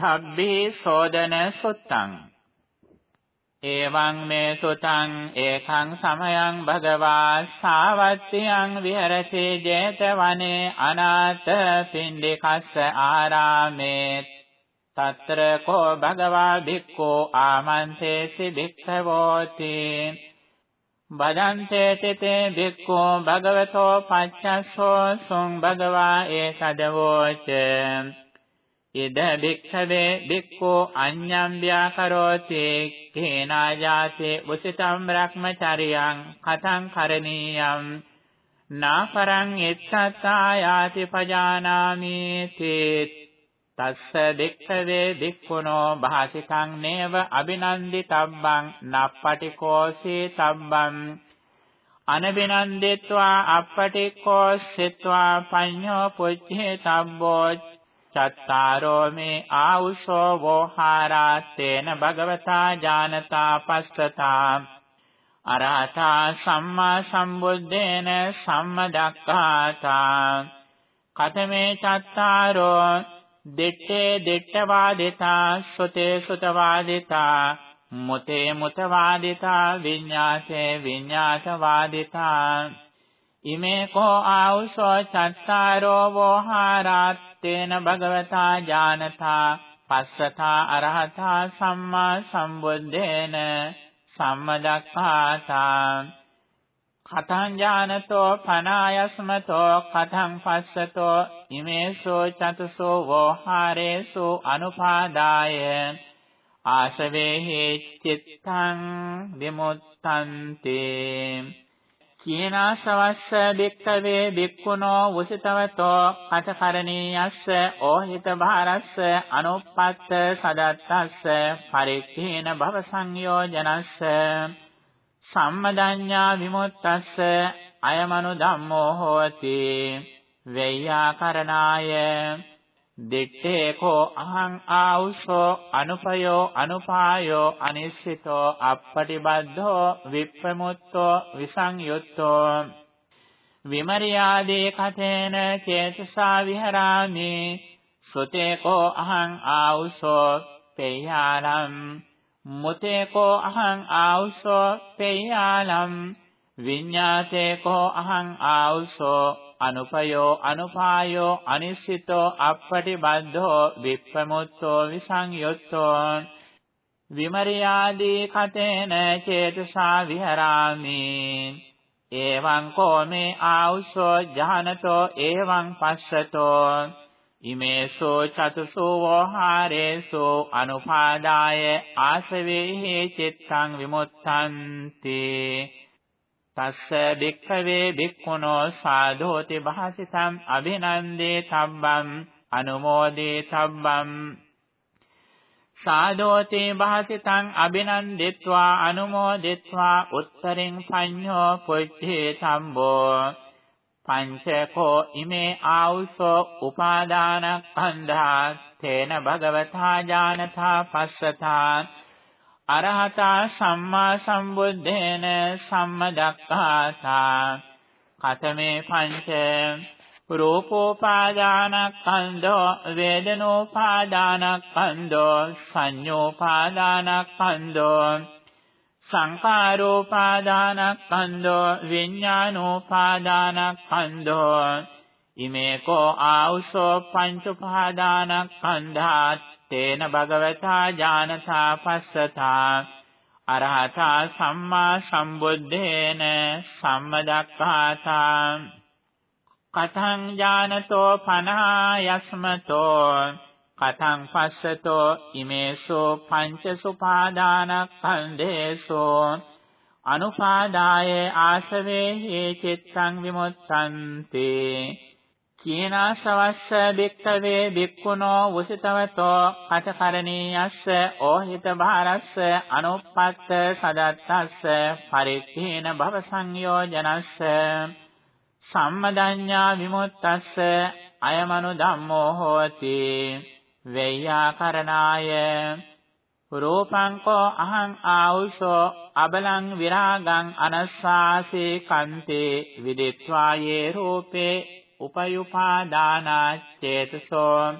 චබ්බේ සෝදන සුත්තං। එවං මේ සුතං ඒකං සමයං භගවා සාවත්තියං විහෙරති 제තවනේ අනාථ පින්ඩිකස්ස ආරාමේ తත්‍ර කෝ භගවා භික්ඛෝ ආමන්තේසි භික්ඛවෝති। බදන්තේ තේ භික්ඛෝ භගවතෝ පච්චස්සෝ සුං භගවා ඒකදවෝච ඉද භික්ඛවේ භික්ඛෝ අඤ්ඤම් ව්‍යාකරෝති කේනාජාතේ උසිතම් බ්‍රහ්මචරියං කතං කරණීයම් නාපරං එච්ඡත්තායාති පජානාමි තේ තස්ස භික්ඛවේ භික්ඛුනෝ භාසිකං නේව අබිනන්දිතබ්බං නප්පටිකෝසී තබ්බං අනබිනන්දිත්වා අප්පටිකෝසිත්වා පඤ්ඤෝ පුච්ඡේ තබ්බෝ චත්තාරෝ මේ ආවුසෝ වෝහාරාත්තේන භගවතා ඥානතා පස්සතා අරහතා සම්මා සම්බුද්දේන සම්මදක්ඛාතා කතමේ චත්තාරෝ දිත්තේ දිත්තවාදිතා සුතේ සුතවාදිතා මුතේ මුතවාදිතා විඤ්ඤාසේ විඤ්ඤාසවාදිතා ඉමේ කෝ ආවුසෝ චත්තාරෝ වෝහාරාත්තේන භගවතා ඥානතා පස්සතා අරහතා සම්මා සම්බුද්දේන සම්මදක්ඛාතා. කතං ඥානතෝ පනායස්මතෝ කතං පස්සතෝ ඉමේසෝ චතසෝ වෝහාරේසු අනුපාදාය. ආසවේහි චිත්තං විමුත්තන්ති කීනාසවස්ස බික්කවේ බික්කුණෝ උසිතවතෝ අතකරණීයස්ස ඕහිත භාරස්ස අනුප්පත්ත සදත්තස්ස පරික්ඛේන භව සංයෝජනස්ස සම්මදඤ්ඤා විමුක්තස්ස අයමනු ධම්මෝ හෝති වෙය්‍යාකරණාය. දිත්තේ කෝ අහං ආඋසෝ අනුපයෝ අනුපායෝ අනිශ්චිතෝ අප්පටිබද්ධෝ විප්පමුත්තෝ විසංයුත්තෝ. විමරියාදේ කතේන චේතසා විහරාමි. සුතේ කෝ අහං ආඋසෝ පේයාලම් මුතේකෝ අහං ආවුසෝ පේයාලම් විඤ්ඤාතේකෝ අහං ආවුසෝ අනුපයෝ අනුපායෝ අනිශ්චිතෝ අප්පටිබද්ධෝ විප්පමුත්තෝ විසංයුත්තෝ විමරියාදී කතේන චේතසා විහරාමි. එවං කෝමේ ආවුසෝ ජහනතෝ එවං පස්සතෝ. ඉමේසෝ චතුසෝ වෝහාරේසෝ අනුපාදාය ආසවේහි චිත්තං විමුත්තන්ති තස්ස භික්ඛවේ භික්ඛුනෝ සාධෝති භාසිතං අභිනන්දේ තබ්බං අනුමෝදේ තබ්බං සාධෝති භාසිතං අභිනන්දිත්වා අනුමෝදිත්වා උත්තරින් පඤ්ඤෝ පුච්ඡේ සම්බෝ පංචකෝ ඉමේ ආවුසෝ උපාදානස්කන්ධා තේන භගවතා ඥානතා පස්සතා අරහතා සම්මා සම්බුද්දේන සම්මදක්ඛාතා කතමේ පංච රූපෝපාදානස්කන්ධෝ වේදනෝපාදානස්කන්ධෝ සංඤෝපාදානස්කන්ධෝ සංඛාරෝපාදානස්කන්ධෝ විඥානෝපාදානස්කන්ධෝ ඉමේ කෝ ආවුසෝ පංච උපාදානස්කන්ධා තේන භගවතා ඥානතා පස්සතා අරහතා සම්මා සම්බුද්දේන සම්මදක්ඛාතා කතං ඥානතෝ පනහා යස්මතෝ කතං පස්සතෝ ඉමේසෝ පංච සුපාදානස්කන්ධේසෝ අනුපාදාය ආසවේහි චිත්තං විමුත්තන්ති කීනාසවස්ස බික්කවේ බික්කුණෝ උසිතවතෝ පචකරණීයස්ස ඕහිත භාරස්ස අනුප්පත්ත සදත්තස්ස පරික්ඛේන භව සංයෝජනස්ස සම්මදඤ්ඤා විමුත්තස්ස අයමනු ධම්මෝ හෝති වෙය්‍යාකරණාය රූපං කෝ අහං ආවුසෝ අබලං විරාගං අනස්සාසේ කන්තේ විදිත්වා යේ රූපේ උපයුපාදානා චේතසෝ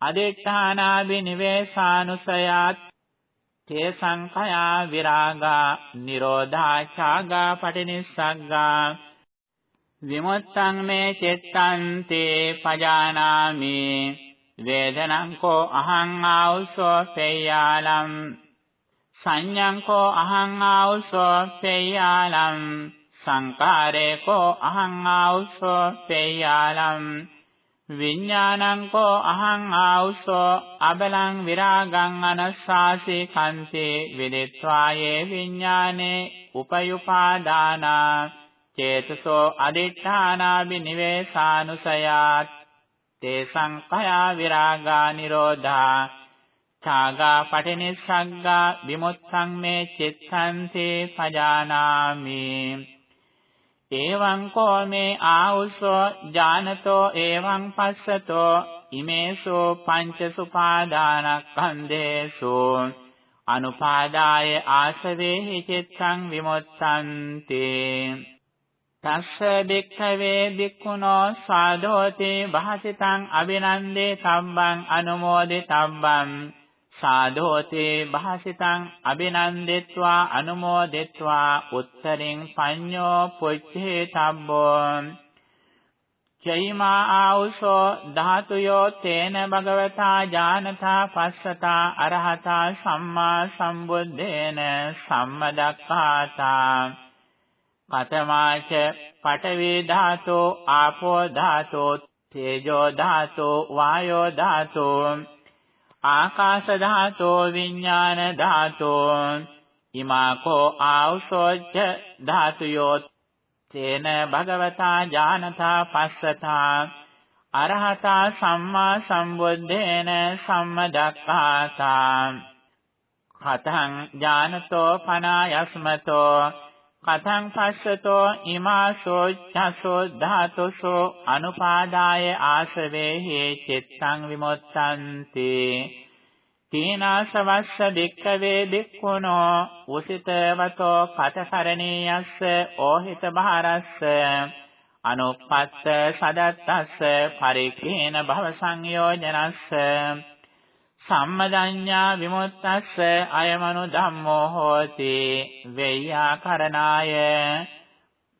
අදිඨානාබිනිවේසානුසයාත් තේ සංඛයා විරාගා නිරෝධා ඡාගා පටිනිස්සග්ගා විමුත්තං මේ චිත්තං තේ පජානාමි වේදනං කෝ අහං ආවුසෝ පේයාලම් සංඥං කෝ අහං ආවුසෝ පේයාලම් සංකාරේ කෝ අහං ආවුසෝ පේයාලම් විඥානං කෝ අහං ආවුසෝ අබලං විරාගං අනස්සාසී කන්තේ විදිත්වායේ විඥානේ උපයුපාදානා. චේතසෝ අදිඨානාබි නිවේසානුසයාත් තේ සංඛයා විරාගා නිරෝධා. ඡාගා පටිනිස්සග්ගා විමුත්තං මේ චිත්තන්තේ පජානාමි. එවං කෝ මේ ආඋසෝ ඥානතෝ එවං පස්සතෝ ඉමේසෝ පංච සුපාදානස්කන්ධේසු අනුපාදාය ආසවේහි චිත්තං විමුත්තන්ති තස්ස බික්ඛවේ බික්ඛුනෝ සාදෝති භාසිතං අබිනන්දේ තබ්බං අනුමෝදේ තබ්බං සාධෝතේ භාසිතං අබිනන්දෙත්වා අනුමෝදෙත්වා උත්තරින් පඤ්ඤෝ පුච්ඡේ තබ්බෝ චෛමා ආවුසෝ ධාතුයෝ තේන භගවතා ඥානතා පස්සතා අරහතා සම්මා සම්බුද්දේන සම්මදක්ඛාතා කතමාච පඨවි ධාතෝ ආපෝ ධාතෝ තේජෝ ධාතෝ වායෝ ධාතෝ ආකාශ ධාතෝ විඥාන ධාතෝ ඉමාකෝ ආවසෝච්ච ධාතුයෝ තේන භගවතා ඥානතා පස්සතා අරහතා සම්මා සම්බුද්දේන සම්මදක්ඛාතා කතං ඥානතෝ පනායස්මතෝ කතං පස්සතෝ ඉමාසෝ චසෝ ධාතුසෝ අනුපාදාය ආසවේහි චිත්තං විමුත්තන්ති තීනාසවස්ස දික්කවේ දික්ඛුනෝ උසිතවතෝ කතකරණීයස්ස ඕහිත බහරස්ස අනුපත්ත සදත්තස්ස පරික්ඛේන භව සංයෝජනස්ස සම්මදඤ්ඤා විමුක්තස්ස අයමනු ධම්මෝ හෝති වෙය්‍යාකරණාය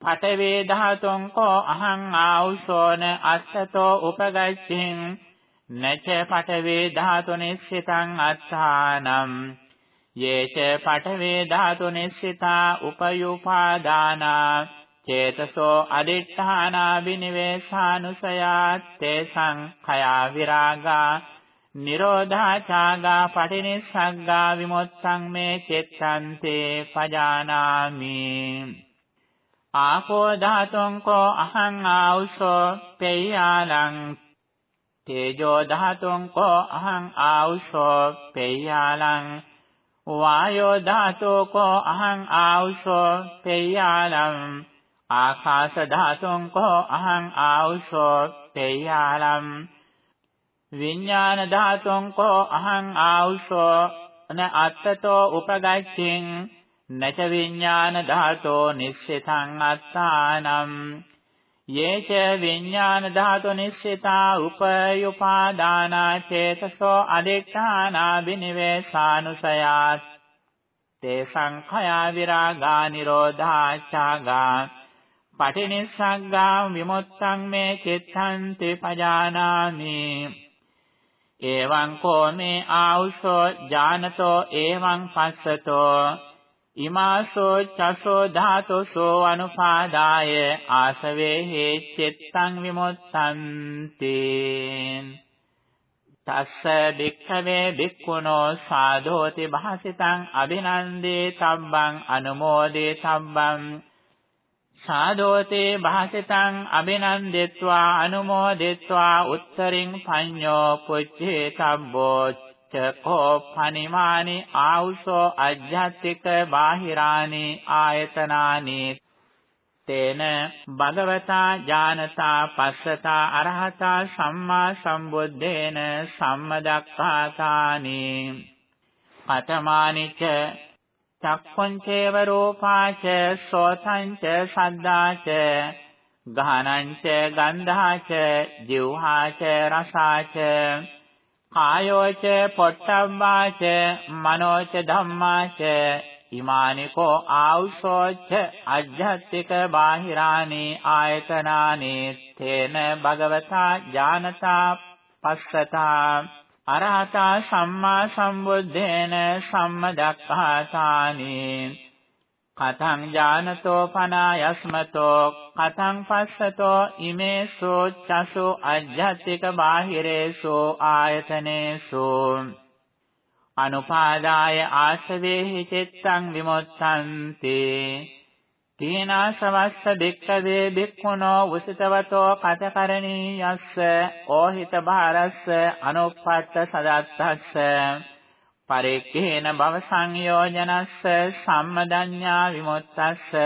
පඨවේ ධාතුං කෝ අහං ආවුසෝන අත්තතෝ උපගච්ඡින් නච පඨවේ ධාතු නිස්සිතං අත්තානම් යේච පඨවේ ධාතු නිස්සිතා උපයුපාදානා චේතසෝ අදිඨානා විනිවේසානුසයාත් තේසං khයා viraga නිරෝධා ඡාගා පටිනිස්සග්ගා විමුත්තං මේ චෙත්තන්තේ පජානාමි. ආපෝ ධාතුං කෝ අහං ආවුසෝ පේයාලං තේජෝ ධාතුං කෝ අහං ආවුසෝ පේයාලං වායෝ ධාතෝ කෝ අහං ආවුසෝ පේයාලං ආකාශ ධාතුං කෝ අහං ආවුසෝ පේයාලං විඥාන ධාතුං කෝ අහං ආවුසෝ න අත්තතෝ උපගච්ඡින් නච විඥාන ධාතෝ නිස්සිතං අත්තානම් යේච විඥාන ධාතු නිස්සිතා උපයුපාදානා චේතසෝ අදිඨානා බිනිවේසානුසයාත් තේ සංඛයා විරාගා නිරෝධා ඡාගා පටිනිස්සග්ගා විමුත්තං මේ චිත්තන්ති පජානාමි එවං කෝ මේ ආවුසෝ ඥානතෝ එවං පස්සතෝ ඉමාසෝ චසෝ ධාතෝසෝ අනුපාදාය ආසවේ හේච්චෙත්තං විමුත්තන්ති තස්ස භික්ඛවේ භික්ඛුනෝ සාධෝති භාසිතං අභිනන්දේ තබ්බං අනුමෝදේ තබ්බං සාදෝතේ භාසිතං අබිනන්දෙත්වා අනුමෝදෙත්වා උත්තරින් පඤ්ඤෝ පුච්චේ තබ්බෝ චකෝ පනිමානි ආවුසෝ අජ්ජත්තික බාහිරානි ආයතනානි. තේන භගවතා ඥානතා පස්සතා අරහතා සම්මා සම්බුද්දේන සම්මදක්ඛාතානි. පතමානිච චක්ඛංචේව රූපාච සෝතංච සද්දාච ගානංච ගන්ධාච ජීවහාච රසාච කායෝච පොට්ටම්මාච මනෝච ධම්මාච ඉමානිකෝ ආවුසෝච්ච අජ්ජත්තික බාහිරානි ආයතනානි තේන භගවතා ඥානතා පස්සතා අරහතා සම්මා සම්බුද්දේන සම්මදක්ඛාතානි. කතං ඥානතෝ පනායස්මතෝ කතං පස්සතෝ ඉමේසු චසු අජ්ජත්තික බාහිරේසු ආයතනේසු. අනුපාදාය ආසවේහි චිත්තං විමුත්තන්ති තීනාසවස්ස බික්කවේ බික්ඛුනෝ උසිතවතෝ කතකරණීයස්ස ඕහිත භාරස්ස අනුප්පත්ත සදත්තස්ස පරික්ඛේන භව සංයෝජනස්ස සම්මදඤ්ඤා විමුක්තස්ස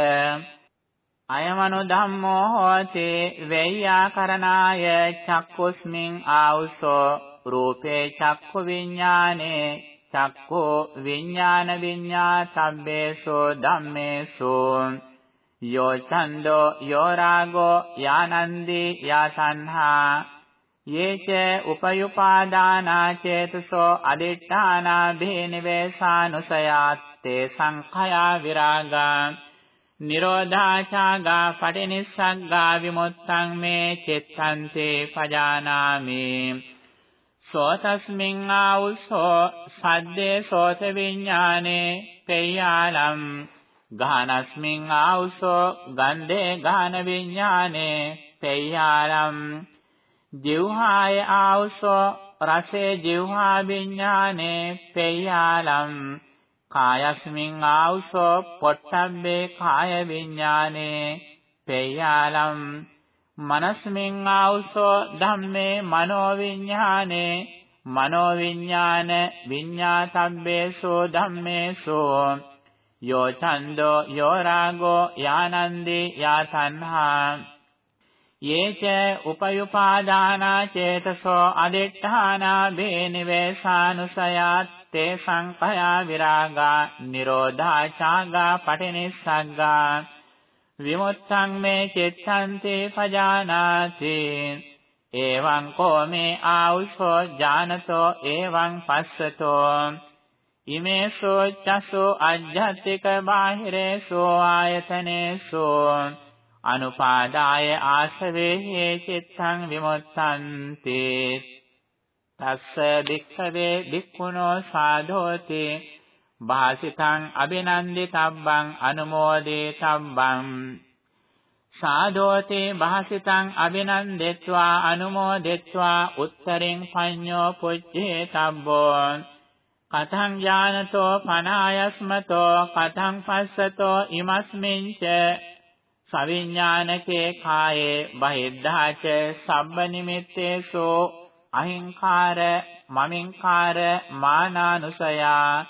අයමනු ධම්මෝ හෝති වෙය්‍යාකරණාය චක්කුස්මින් ආවුසෝ රූපේ චක්ඛු විඥානේ චක්ඛෝ විඥාන විඤ්ඤාතබ්බේසෝ ධම්මේසෝ යෝ ඡන්தோ යෝ රාගෝ යානන්දී යා සංහා. යේච උපයුපාදානා චේතසෝ අදිඨානා භේනිවේසානුසයාත්තේ සංඛයා විරාගා. නිරෝධාචාගා පටිනිස්සග්ගා විමුත්තං මේ චිත්තන්තේ පජානාමි. සෝතස්මින් ආවුසෝ සද්දේ සෝත විඥානේ පේයාලම් ගානස්මින් ආවුසෝ ගන්ධේ ගාන විඥානේ පේයාලම් ජීවහාය ආවුසෝ රසේ ජීවහා විඥානේ පේයාලම් කායස්මින් ආවුසෝ පොට්ටබ්බේ කාය විඥානේ පේයාලම් මනස්මින් ආවුසෝ ධම්මේ මනෝ විඥානේ මනෝ විඥාන විඤ්ඤාතබ්බේසෝ ධම්මේසෝ. යෝ ඡන්தோ යෝ රාගෝ යානන්දේ යා තණ්හා යේච උපයුපාදානා චේතසෝ අදිඨානා බේනිවේසානුසයාත් තේ සංඛයා විරාගා නිරෝධා චාගා පටිනිස්සග්ගා විමුත්තං මේ චිත්තන්තේ පජානාති එවං කෝ මේ ආවුසෝ ඥානතෝ එවං පස්සතෝ ඉමේසෝ චසෝ අජ්ජත්තික බාහිරේසෝ ආයතනේසෝ අනුපාදාය ආශවේ හේ චිත්තං විමුත්තන්ති තස්ස භික්ඛවේ භික්ඛුනෝ සාධෝති. භාසිතං අබිනන්දිතබ්බං අනුමෝදේතබ්බං. සාදෝතේ භාසිතං අබිනන්දෙත්වා අනුමෝදෙත්වා උත්තරින් පඤ්ඤෝ පුච්ඡේ තබ්බෝ කතං ඥානතෝ පනායස්මතෝ කතං පස්සතෝ ඉමස්මින්ච සවිඥානකේ කායේ බහිද්ධාච සබ්බ නිමිත්තේසෝ අහිංකාර මමින්කාර මානානුසයා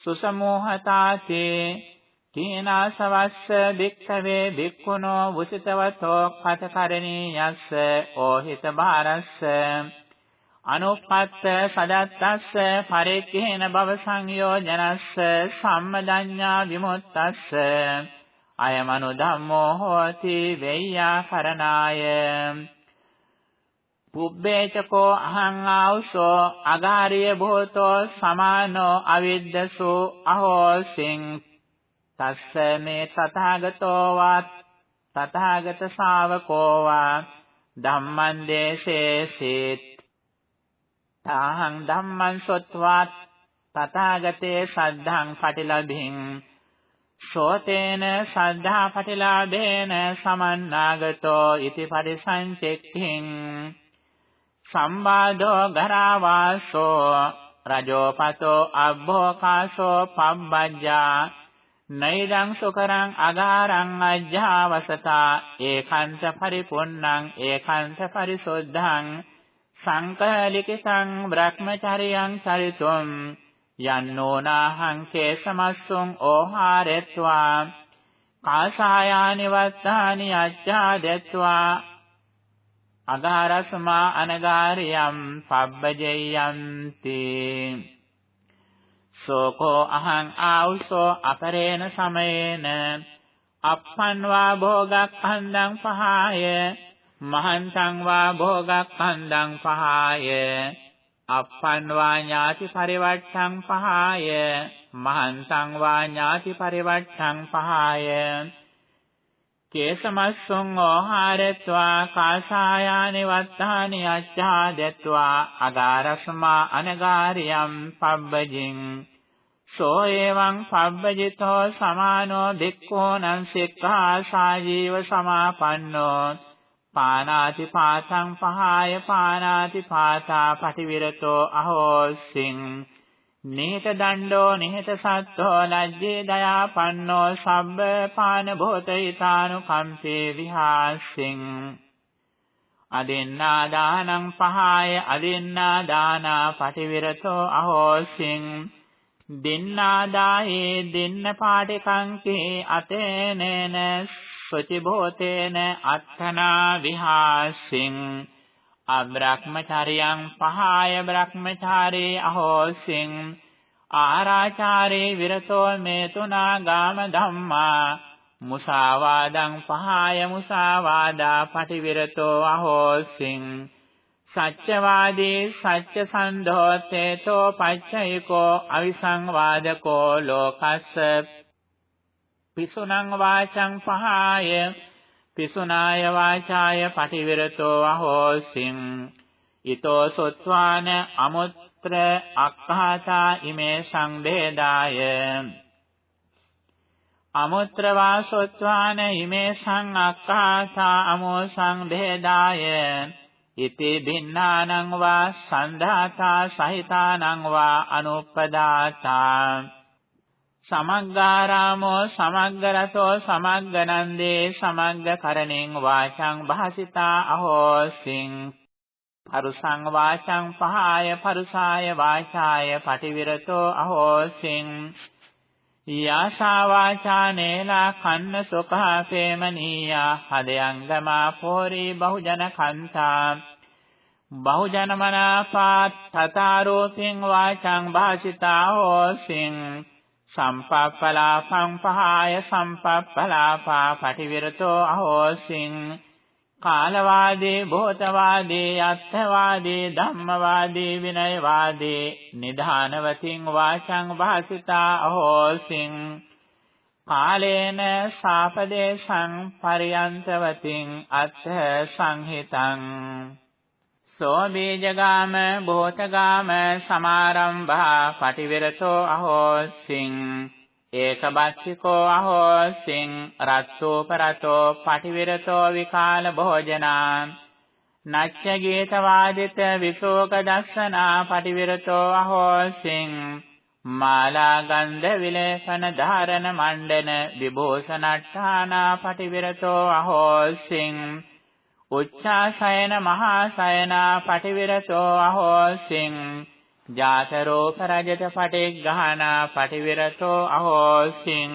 සුසමෝහතාතේ තීනාසවස්ස භික්ඛවේ භික්ඛුනෝ වුසිතවතෝ කතකරණීයස්ස ඕහිත බාරස්ස। අනුපත්ත සදත්තස්ස පරික්ඛේන භව සංයෝජනස්ස සම්මදඤ්ඤා විමුක්තස්ස. අයමනු ධම්මෝ හෝති වෙය්‍යාකරණාය පුබ්බේචකෝ අහං ආවුසෝ අගාරිය භූතෝ සමානෝ අවිද්දසු අහෝසින් තස්ස මේ තථාගතෝ වා තථාගත ශාවකෝ වා. ධම්මං දේශේසිත තාහං ධම්මං සොත්වා තථාගතේ සද්ධාං පටිලබින් සෝතේන සද්ධා පටිලාභේන සමන්නාගතෝ ඉති පරිසංචෙක්ඛින් සම්බාධෝ ගරාවාසෝ රජෝපතෝ අබ්බෝකාසෝ පබ්බජ්ජා නෛදං සුකරං අගාරං අජ්ජාවසතා ඒකන්ත පරිපුන්නං ඒකන්ත පරිසොද්ධං සංකලිකිතං බ්‍රහ්මචරියං චරිතුම් යන්නෝනාහං කේසමස්සුං ඕහාරෙත්වා කාසායානි වත්තානි අච්ඡාදෙත්වා අගාරස්මා අනගාරියම් පබ්බජෙය්‍යන්ති සෝකෝ අහං ආවුසෝ අපරේණ සමයේන අප්පන්වා භෝගක්ඛන්දං පහාය මහන්තං වා භෝගක්ඛන්දං පහාය. අප්පන්වා ඥාති පරිවට්ඨං පහාය. මහන්තං වා ඥාති පරිවට්ඨං පහාය. කේසමස්සුං ඕහාරත්වා කාසායානි වත්තානි අච්ඡාදත්වා අගාරස්මා අනගාරියම් පබ්බජින්. සෝ එවං පබ්බජිතෝ සමානෝ භික්ඛූනං සික්ඛා සාජීව සමාපන්නෝ. පානාති පාතං පහාය පානාති පාතා පටිවිරතෝ අහෝසින්. නිහිත දණ්ඩෝ නිහිත සත්තෝ ලජ්ජේ දයාපන්නෝ සබ්බ පාන භෝතයිතානුකම්පේ විහාසින්. අදින්නා දානං පහාය අදින්නා දානා පටිවිරතෝ අහෝසින්. දින්නා දායේ දින්න පාටිකංකේ අතේනේන සුචිභූතේන අත්තනා විහාසින් අබ්‍රහ්මචාරියං පහාය බ්‍රහ්මචාරේ අහෝසින් ආරාචාරේ විරතෝ මේ තුනා ගාම ධම්මා මුසාවාදං පහාය මුසාවාදා පටිවිරතෝ අහෝසින් සත්‍යවාදී සත්‍ය සන්ධෝතේතෝ පච්චයිකෝ අවිසංවාදකෝ ලෝකස්ස පිසුනං වාචං පහාය පිසුනාය වාචාය පටිවිරතෝ අහෝසින්. ඊතෝ සොත්වාන අමුත්‍ර අක්ඛාතා ඉමේ සංවේදාය අමුත්‍ර වාසොත්වාන ඉමේ සං අක්ඛාතා අමෝ සංවේදාය ඉති භින්නානං වා සන්ධාතා සහිතානං වා අනුප්පදාතා. සමග්ගාරාමෝ සමග්ගරතෝ සමග්ගනන්දේ සමග්ගකරණෙන් වාචං භාසිතා අහෝසින් පරුසං වාචං පහාය පරුසාය වාචාය පටිවිරතෝ අහෝසින් යාසා වාචා නේලා කන්න සුඛා ප්‍රේමනීයා හදයංගමා පෝරී බහුජන කන්තා. බහුජන මනාපාත් තතාරෝසින් වාචං භාසිතා හෝසින් සම්පප්පලාපං පහාය සම්පප්පලාපා පටිවිරතෝ අහෝසින්. කාලවාදී භූතවාදී අත්ථවාදී ධම්මවාදී විනයවාදී නිධානවතින් වාචං වාසිතා අහෝසින්. කාලේන සාපදේශං පරියන්තවතින් අත්ථ සංහිතං. සෝ බීජගාම භූතගාම සමාරම්භා පටිවිරතෝ අහෝසින් ඒකබස්සිකෝ අහෝසින් රස්සෝපරතෝ පටිවිරතෝ විකාල භෝජනා නච්ච ගීතවාදිත විශෝක දස්සනා පටිවිරතෝ අහෝසින් මාලා ගන්ධ විලේපන ධාරණ මණ්ඩන විභූෂණට්ඨානා පටිවිරතෝ අහෝසින් උච්චාසයන මහාසයනා පටිවිරතෝ අහෝසින් ජාතරෝප රජත පටිග්ගහනා පටිවිරතෝ අහෝසින්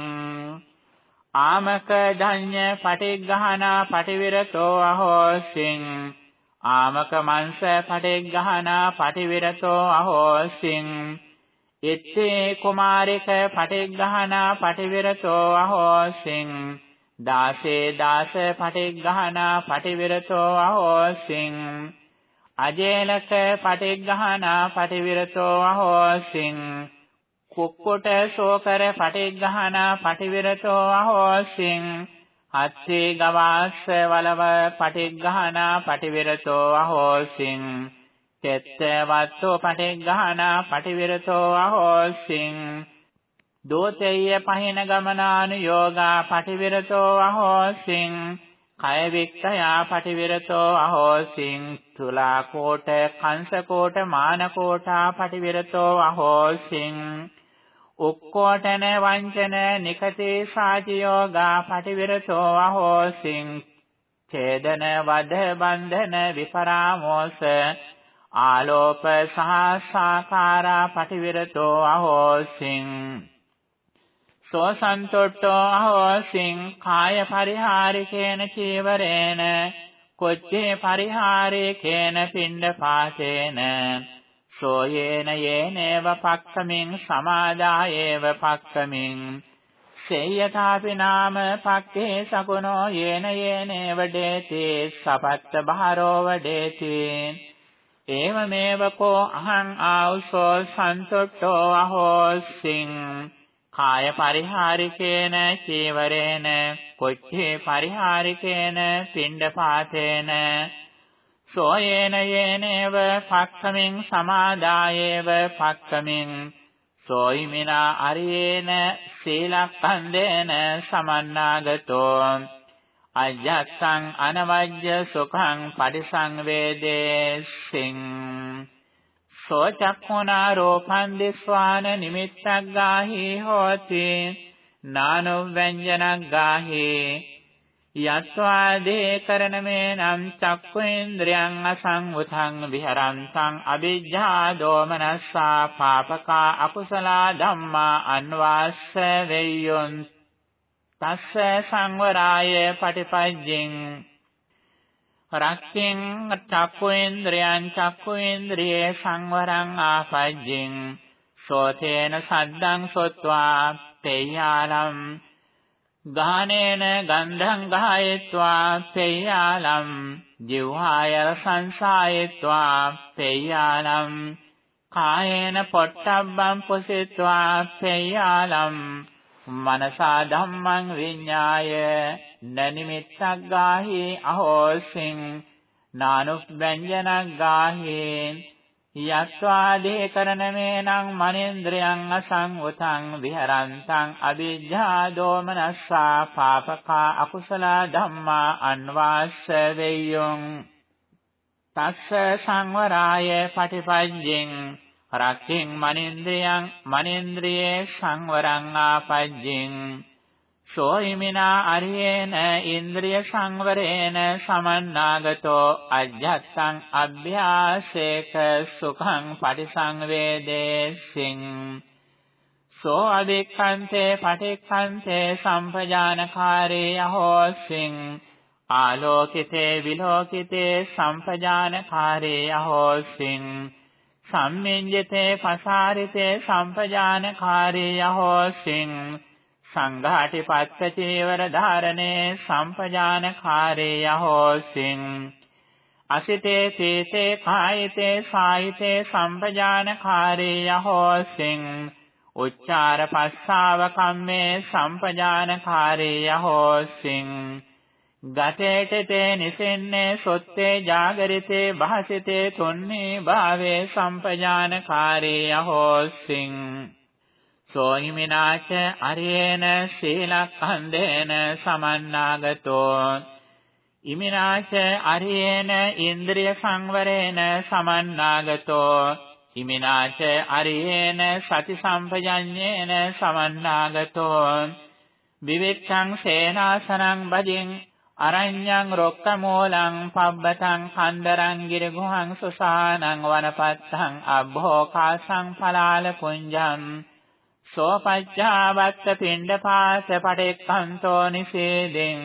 ආමක ධඤ්ඤ පටිග්ගහනා පටිවිරතෝ අහෝසින් ආමක මංස පටිග්ගහනා පටිවිරතෝ අහෝසින් ඉත්තේ කුමාරික පටිග්ගහනා පටිවිරතෝ අහෝසින් දාසේ දාස පටිග්ගහනා පටිවිරතෝ අහෝසින්. අජේලක පටිග්ගහනා පටිවිරතෝ අහෝසින්. කුක්කුට සෝකර පටිග්ගහනා පටිවිරතෝ අහෝසින්. හත්ති ගවාස්ස වලව පටිග්ගහනා පටිවිරතෝ අහෝසින්. චෙත්ත වත්තෝ පටිග්ගහනා පටිවිරතෝ අහෝසින්. දෝතේය පහින ගමනානුയോഗා පටිවිරතෝ අහෝසින් කය වික්ඛයා පටිවිරතෝ අහෝසින් තුලා කෝට කංශ කෝට මාන කෝටා පටිවිරතෝ අහෝසින් උක්කෝටන වංචන නිකතේ සාචියෝගා පටිවිරතෝ අහෝසින් ඡේදන වද බන්ධන විපරාමෝස ආලෝප සහ සාකාරා පටිවිරතෝ අහෝසින් සෝ සන්තොට්ඨෝ අහෝසින් කාය පරිහාරිකේන චීවරේන කොච්චේ පරිහාරේකේන පිණ්ඩ පාතේන සෝ යේන යේනේව පක්ඛමින් සමාදායේව පක්ඛමින් සේයතාපි නාම පක්ඛේ සකුණෝ යේන යේනේව ඩේති සපත්ත බහරෝ වඩේති. ඒවමේව කෝ අහං ආවුසෝ සන්තුට්ඨෝ අහෝසින් කාය පරිහාරිකේන චීවරේන කොච්චේ පරිහාරිකේන පිණ්ඩපාතේන සෝයේන යේනේව පක්ඛමින් සමාදායේව පක්ඛමින් සෝයිමිනා අරියේන සීලක්ඛන්දේන සමන්නාගතෝ. අජ්ජස්සං අනවජ්‍ය සුඛං පරිසංවේදේසින්. සෝ චක්ඛුනා රෝපං දිස්වාන නිමිත්තක් ගාහි හෝති නානුව්‍යංජනක් ගාහි යත්වාදේ කරණමේ නම් චක්ඛේන්ද්‍රයන් අසංවතං විහරන්තං අවිජ්ජා දෝමනස්සා පාපකා අකුසලා ධම්මා අන්වාස්ස වෙය්‍යොන් තස්ස සංවරාය පටිපජ්ජෙන් රක්ඛෙන් චක්ඛේන්ද්‍රයන් චක්ඛේන්ද්‍රියේ සංවරං ආපජ්ජෙන් සෝතේන සද්දං සොත්වා තේයාලම් ගානේන ගන්ධං ගායත්වා පේයාලම් ජීවහාය සංසායත්වා පේයාලම් කායේන පොට්ටබ්බං පුසිත්වා පේයාලම් මනසා ධම්මං විඤ්ඤාය. නනිමිත්තක් ගාහි අහෝසින්. නානුව්‍යංජනක් ගාහි යත්වාදේ කරණමේනං මනේන්ද්‍රයන් අසංවතං විහරන්තං අවිජ්ජා දෝමනස්සා පාපකා අකුසල ධම්මා අන්වාස්ස වෙය්‍යොං තස්ස සංවරාය පටිපජ්ජෙන් රක්ඛින් මනේන්ද්‍රයන් මනේන්ද්‍රියේ සංවරං ආපජ්ජෙන්. සෝයිමිනා අරියේන ඉන්ද්‍රිය සංවරේන සමන්නාගතෝ අජ්ජත්සං අභ්‍යාසේක සුඛං පටිසංවේදේසින් සෝ අදික්ඛන්තේ පටික්ඛන්තේ සම්පජානකාරේ අහෝසින් ආලෝකිතේ විලෝකිතේ සම්පජානකාරේ අහෝසින් සම්මිඤ්ජතේ පසාරිතේ සම්පජානකාරේ අහෝසින් සංඝාටි පත්ත චේවර ධාරණේ සම්පජානකාරේ යහෝසින්. අසිතේ තේතේ කායිතේ සායිතේ සම්පජානකාරේ යහෝසින්. උච්චාර පස්සාව කම්මේ සම්පජානකාරේ යහෝසින්. ගතේටතේ නිසින්නේ සොත්තේ ජාගරිතේ භාසිතේ තුන්නේ භාවේ සම්පජානකාරේ යහෝසින් සෝහිමිනාච අරේන සීලක්ඛන්දේන සමන්නාගතෝ. ඉමිනාච අරේන ඉන්ද්‍රිය සංවරේන සමන්නාගතෝ. ඉමිනාච අරේන සති සම්පජඤ්ඤේන සමන්නාගතෝ. විවික්ඛං සේනාසනං බදින් අරඤ්ඤං රොක්කමූලං පබ්බතං කන්දරං ගිරගුහං සුසානං වනපත්තං අබ්භෝකාසං පලාල පුඤ්ජං සෝපච්ඡාවත්ත පිණ්ඩපාත පටෙක්ඛන්තෝ නිසේදෙන්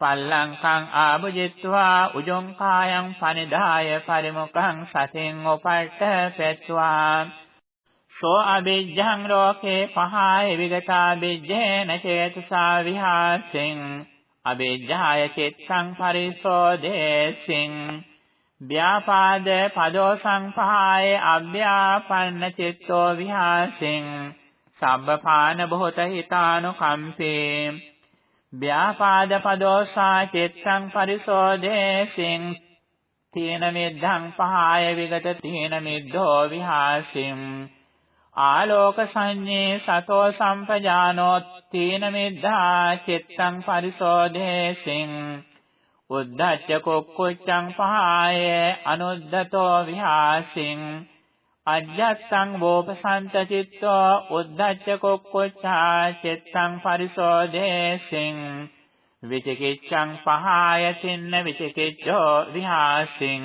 පල්ලංකං ආභුජිත්වා උජොං කායං පනිදාය පරිමුඛං සතෙන් උපට්ඨ පෙත්වා සෝ අබිජ්ජං රෝකේ පහය විගතා බිජ්ජේන චේතසා විහාසෙන් අබිජ්ජාය චිත්තං පරිසෝදේසින් ව්‍යාපාද පදෝ සංපහාය අභ්‍යාපන්න චිත්තෝ විහාසින් සබ්බපාන බොහෝත හිතානුකම්පේ. ව්‍යාපාද පදෝසා චිත්තං පරිසෝදේසින් තීන මිද්ධං පහාය විගත තීන මිද්ධෝ විහාසින් ආලෝක සංඤේ සතෝ සම්පජානෝ තීන මිද්ධා චිත්තං පරිසෝදේසින් උද්ධච්ච කුක්කුච්ඡං පහාය අනුද්දතෝ විහාසින්. අජ්ජත්තං වෝපසන්ත චිත්තෝ උද්ධච්ච කුක්කුච්ඡා චිත්තං පරිසෝදේසින් විචිකිච්ඡං පහාය සින්න විචිකිච්ඡෝ විහාසින්.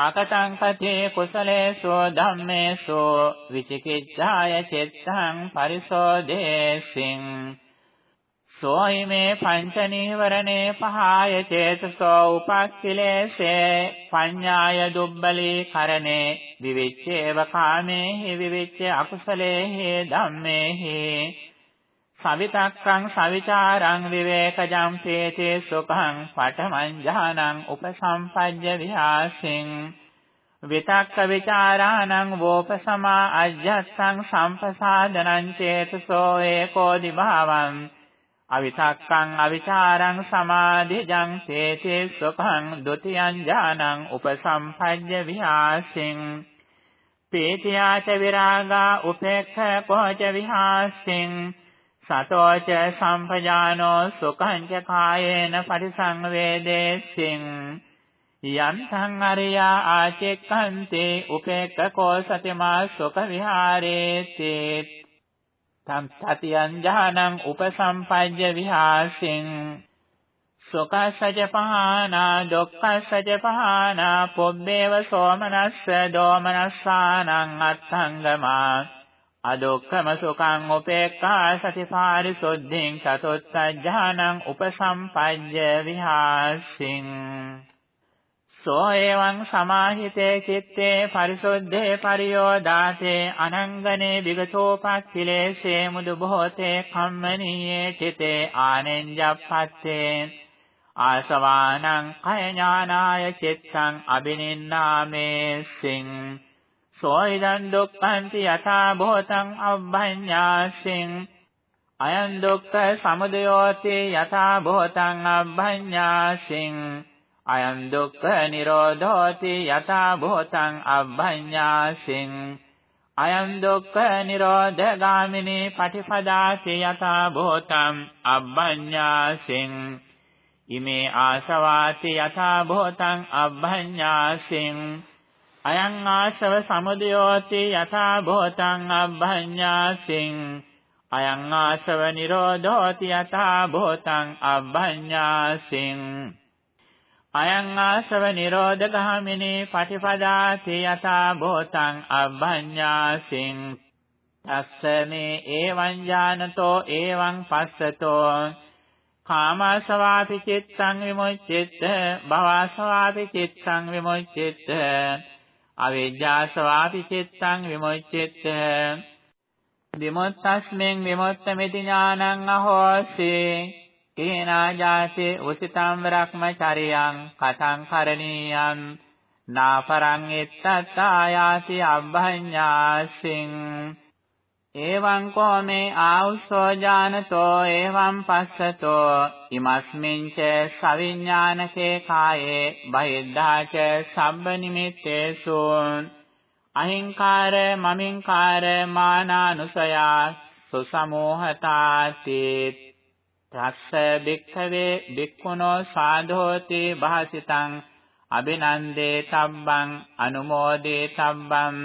අකටං කතේ කුසලේසෝ ධම්මේසෝ විචිකිච්ඡාය චිත්තං පරිසෝදේසින් සෝයිමේ පංච නීවරණේ පහාය චේතසෝ උපක්ඛිලේසේ පඤ්ඤාය දුබ්බලී කරණේ විවිච්ඡේව කාමේහි විවිච්ඡ අකුසලේහි ධම්මේහි සවිතක්කං සවිචාරං විවේකජං පේතේ සුඛං පඨමං ඥානං උපසම්පජ්ජ විහාසින්. විතක්ක විචාරාණං වෝපසමා අජ්ජස්සං සම්පසාදනං චේතසෝ ඒකෝ දිභාවං. අවිතක්කං අවිචාරං සමාධිජං තේතේ සුඛං ဒ ුතියං ඥානං උපසම්පජ්ජ විහාසින්. පේතියාච විරාගා උපේක්ඛ කෝච විහාසින්. සතෝච සම්පජානෝ සුඛං ච කායේන පරිසංවේදේසින් යන්තං අරියා ආචෙක්ඛන්තේ උපේක්ඛකෝ සතිමා සුඛ විහාරේති. තම් තතියං ඥානං උපසම්පජ්ජ විහාසින් සුඛසජ පහනා දුක්ඛසජ පහනා පොබ්බේව සෝමනස්ස දෝමනස්සානං අත්ථංගමා අදුක්ඛම සුඛං උපේක්ඛා සතිපාරිසුද්ධින් චතුත්ථඥානං උපසම්පජ්ජ විහාසින්. සෝ එවං සමාහිතේ චිත්තේ පරිසුද්ධේ පරියෝදාතේ අනංගනේ විගතෝපක්ඛිලේසේ මුදු බොහෝතේ කම්මනීයේ චිතේ ආනෙන්ජප්පත්තේ. ආසවානං කය ඥානාය චිත්තං අබිනින්නාමේ සිං සෝ ඉදං දුක්ඛන්ති යථා භූතං අබ්බඤ්ඤාසින් අයං දුක්ඛ සමුදයෝති යථා භූතං අබ්බඤ්ඤාසින් අයං දුක්ඛ නිරෝධෝති යථා භූතං අබ්බඤ්ඤාසින් අයං දුක්ඛ නිරෝධ ගාමිනී පටිපදාසි යථා භූතං අබ්බඤ්ඤාසින් ඉමේ ආසවාති යථා භූතං අබ්බඤ්ඤාසින් අයං ආශව සමුදයෝති යථා භූතං අබ්බඤ්ඤාසින් අයං ආශව නිරෝධෝති යථා භූතං අබ්බඤ්ඤාසින් අයං ආශව නිරෝධ ගාමිනී පටිපදාති යථා භූතං අබ්බඤ්ඤාසින් තස්සමේ එවං ඥානතෝ එවං පස්සතෝ। කාමසවාපි චිත්තං විමුච්ඡිත භවසවාපි චිත්තං විමුච්ඡිත අවිජ්ජාසවාපි චිත්තං විමුච්ඡිත විමුක්තස්මෙන් විමුක්තമിതി ඥානං අහෝසි. කේනා ජාති උසිතම් බ්‍රහ්මචරියං කතං කරණීයං. නාපරං එත්තත්තායාති අබ්බඤ්ඤාසින්. එවං කෝමේ ආඋස්සෝ ජානතෝ එවං පස්සතෝ ඉමස්මින් ච සවිඥානකේ කායේ බහිද්ධා ච සම්බ නිමිත්තේසු. අහිංකාර මමින්කාර මානානුසයා සුසමෝහතාති. තස්ස බික්ඛවේ බික්ඛුනෝ සාධෝති භාසිතං අබිනන්දේ තබ්බං අනුමෝදේ තබ්බං.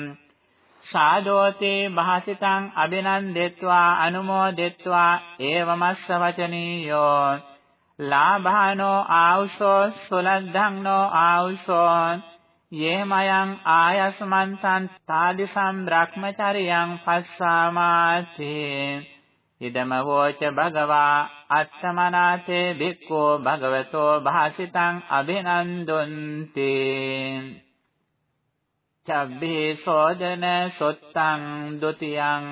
සාදෝතේ භාසිතං අබිනන්දෙත්වා අනුමෝදෙත්වා ඒවමස්ස වචනීයෝ. ලාභානෝ ආවුසෝ සුලද්ධංනෝ ආවුසෝ යේමයං ආයස්මන්තං තාදිසම් බ්‍රහ්මචරියං පස්සාමාති ඉදම වෝච භගවා අත්තමනාතේ භික්ඛෝ භගවතෝ භාසිතං අබිනන්දුන්ති චබ්බේ සෝදන සොත්තං ဒ ුතියං